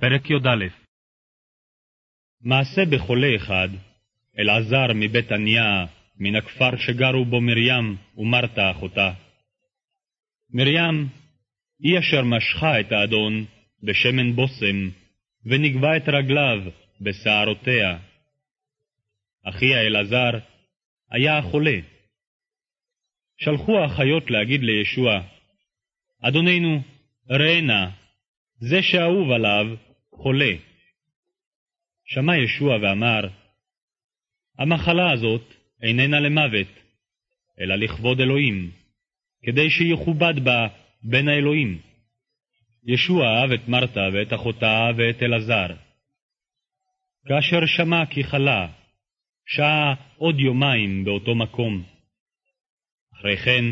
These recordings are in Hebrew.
פרק י"א מעשה בחולה אחד, אלעזר מבית עניה, מן הכפר שגרו בו מרים ומרתה אחותה. מרים היא אשר משכה את האדון בשמן בושם, ונגבה את רגליו בשערותיה. אחיה אלעזר היה החולה. שלחו האחיות להגיד לישוע, אדוננו, ראה נא, זה שאהוב עליו חולה. שמע ישוע ואמר, המחלה הזאת איננה למוות, אלא לכבוד אלוהים, כדי שיכובד בה בן האלוהים. ישוע אהב את מרתה ואת אחותה ואת אלעזר. כאשר שמע כי חלה, שהה עוד יומיים באותו מקום. אחרי כן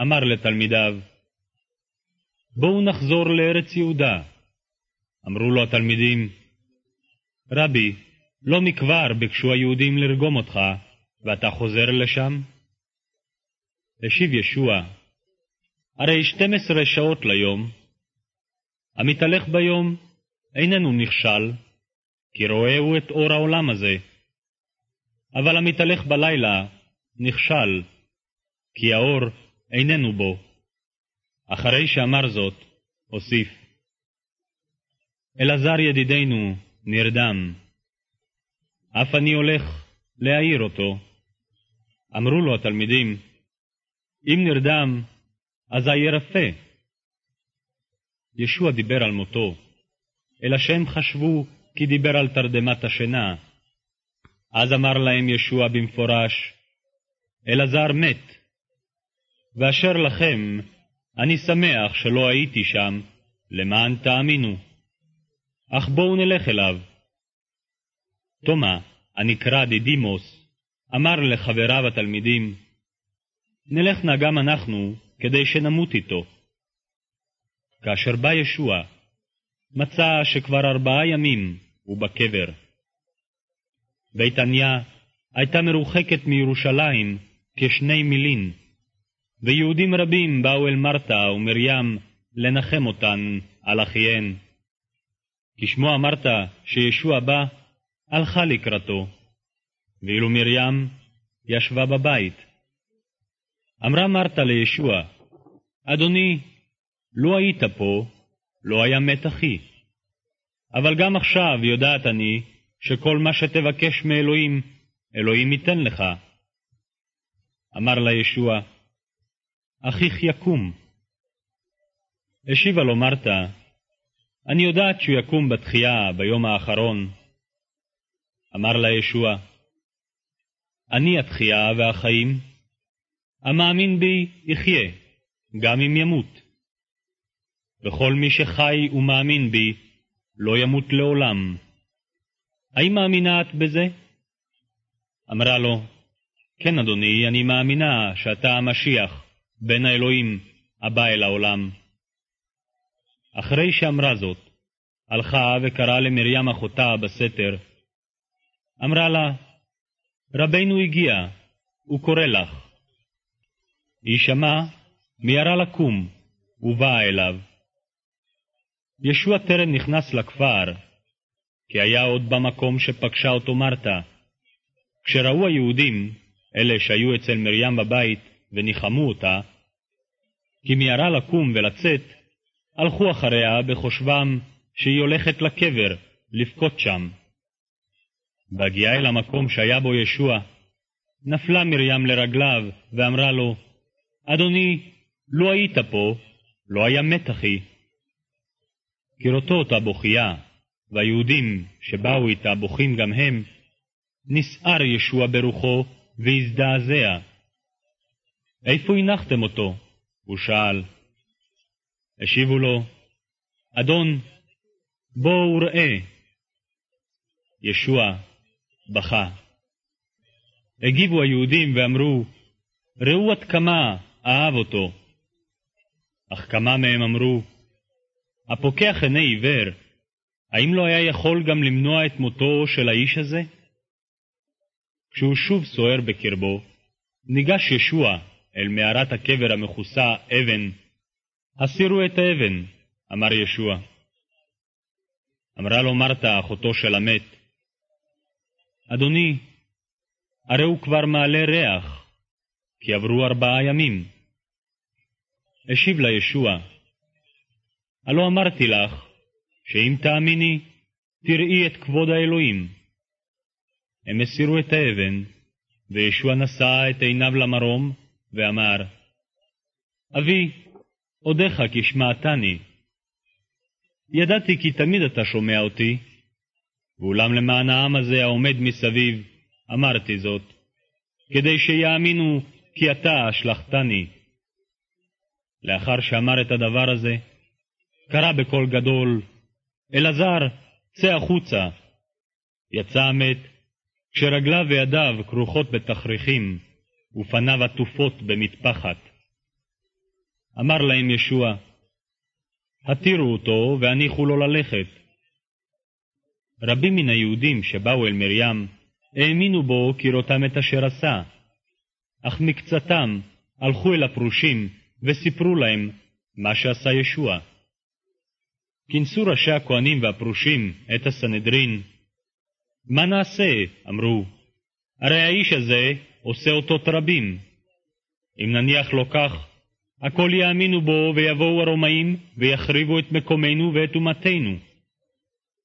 אמר לתלמידיו, בואו נחזור לארץ יהודה. אמרו לו התלמידים, רבי, לא מכבר ביקשו היהודים לרגום אותך, ואתה חוזר לשם? השיב ישוע, הרי שתים עשרה שעות ליום. המתהלך ביום איננו נכשל, כי רואה הוא את אור העולם הזה. אבל המתהלך בלילה נכשל, כי האור איננו בו. אחרי שאמר זאת, הוסיף, אלעזר ידידנו נרדם, אף אני הולך להעיר אותו. אמרו לו התלמידים, אם נרדם, אזי ירפא. ישוע דיבר על מותו, אלא שהם חשבו כי דיבר על תרדמת השינה. אז אמר להם ישוע במפורש, אלעזר מת, ואשר לכם, אני שמח שלא הייתי שם, למען תאמינו. אך בואו נלך אליו. תומא, הנקרא דידימוס, אמר לחבריו התלמידים, נלך נא גם אנחנו, כדי שנמות איתו. כאשר בא ישוע, מצא שכבר ארבעה ימים הוא בקבר. בית עניה הייתה מרוחקת מירושלים כשני מילין, ויהודים רבים באו אל מרתה ומרים לנחם אותן על אחיהן. כשמוע מרתה שישוע בא, הלכה לקראתו, ואילו מרים ישבה בבית. אמרה מרתה לישוע, אדוני, לו היית פה, לא היה מת אחי. אבל גם עכשיו יודעת אני שכל מה שתבקש מאלוהים, אלוהים ייתן לך. אמר לה ישוע, אחיך יקום. השיבה לו מרתה, אני יודעת שהוא יקום בתחייה ביום האחרון. אמר לה ישוע, אני התחייה והחיים, המאמין בי יחיה, גם אם ימות. וכל מי שחי ומאמין בי, לא ימות לעולם. האם מאמינה את בזה? אמרה לו, כן, אדוני, אני מאמינה שאתה המשיח, בן האלוהים, הבא אל העולם. אחרי שאמרה זאת, הלכה וקראה למרים אחותה בסתר. אמרה לה, רבנו הגיע, הוא קורא לך. היא שמעה, מיהרה לקום, ובאה אליו. ישוע טרם נכנס לכפר, כי היה עוד במקום שפגשה אותו מרתה. כשראו היהודים, אלה שהיו אצל מרים בבית וניחמו אותה, כי מיהרה לקום ולצאת, הלכו אחריה בחושבם שהיא הולכת לקבר, לבכות שם. בהגיעה אל המקום שהיה בו ישוע, נפלה מרים לרגליו ואמרה לו, אדוני, לו היית פה, לא היה מת אחי. כראותו אותה בוכייה, והיהודים שבאו איתה בוכים גם הם, נסער ישוע ברוחו והזדעזע. איפה הנחתם אותו? הוא שאל. השיבו לו, אדון, בואו ראה. ישוע בכה. הגיבו היהודים ואמרו, ראו עד כמה אהב אותו. אך כמה מהם אמרו, הפוקח עיני עיוור, האם לא היה יכול גם למנוע את מותו של האיש הזה? כשהוא שוב סוער בקרבו, ניגש ישוע אל מערת הקבר המכוסה אבן. הסירו את האבן, אמר ישוע. אמרה לו מרתה, אחותו של המת, אדוני, הרי הוא כבר מעלה ריח, כי עברו ארבעה ימים. השיב לה ישוע, הלא אמרתי לך, שאם תאמיני, תראי את כבוד האלוהים. הם הסירו את האבן, וישוע נשא את עיניו למרום, ואמר, אבי, אודיך כי שמעתני. ידעתי כי תמיד אתה שומע אותי, ואולם למען העם הזה העומד מסביב, אמרתי זאת, כדי שיאמינו כי אתה השלכתני. לאחר שאמר את הדבר הזה, קרא בקול גדול, אלעזר, צא החוצה. יצא המת, כשרגליו וידיו כרוכות בתכריכים, ופניו עטופות במטפחת. אמר להם ישוע, התירו אותו והניחו לו ללכת. רבים מן היהודים שבאו אל מרים האמינו בו כראותם את אשר עשה, אך מקצתם הלכו אל הפרושים וסיפרו להם מה שעשה ישוע. כינסו ראשי הכהנים והפרושים את הסנהדרין. מה נעשה? אמרו. הרי האיש הזה עושה אותות רבים. אם נניח לו כך, הכל יאמינו בו ויבואו הרומאים ויחריבו את מקומנו ואת אומתנו.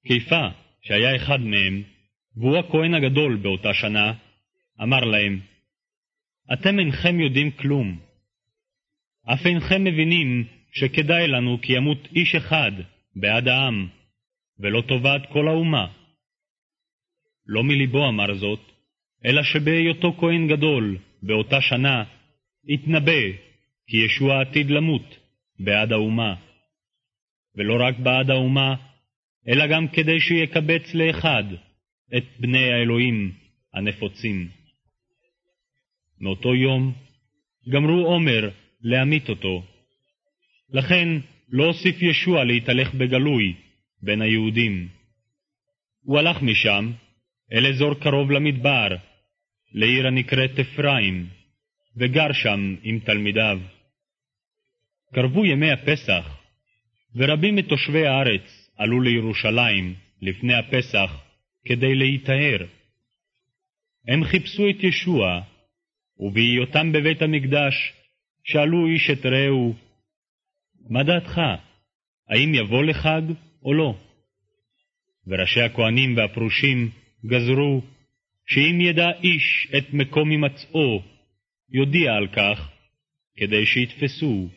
כיפה, שהיה אחד מהם, והוא הכהן הגדול באותה שנה, אמר להם, אתם אינכם יודעים כלום. אף אינכם מבינים שכדאי לנו כי ימות איש אחד בעד העם, ולא טובת כל האומה. לא מליבו אמר זאת, אלא שבהיותו כהן גדול, באותה שנה, התנבא כי ישוע עתיד למות בעד האומה. ולא רק בעד האומה, אלא גם כדי שיקבץ לאחד את בני האלוהים הנפוצים. מאותו יום גמרו עומר להמית אותו. לכן לא הוסיף ישוע להתהלך בגלוי בין היהודים. הוא הלך משם אל אזור קרוב למדבר, לעיר הנקראת אפרים, וגר שם עם תלמידיו. קרבו ימי הפסח, ורבים מתושבי הארץ עלו לירושלים לפני הפסח כדי להיטהר. הם חיפשו את ישוע, ובהיותם בבית המקדש, שאלו איש את רעהו, מה דעתך, האם יבוא לחג או לא? וראשי הכהנים והפרושים גזרו שאם ידע איש את מקום הימצאו, יודיע על כך, כדי שיתפסו.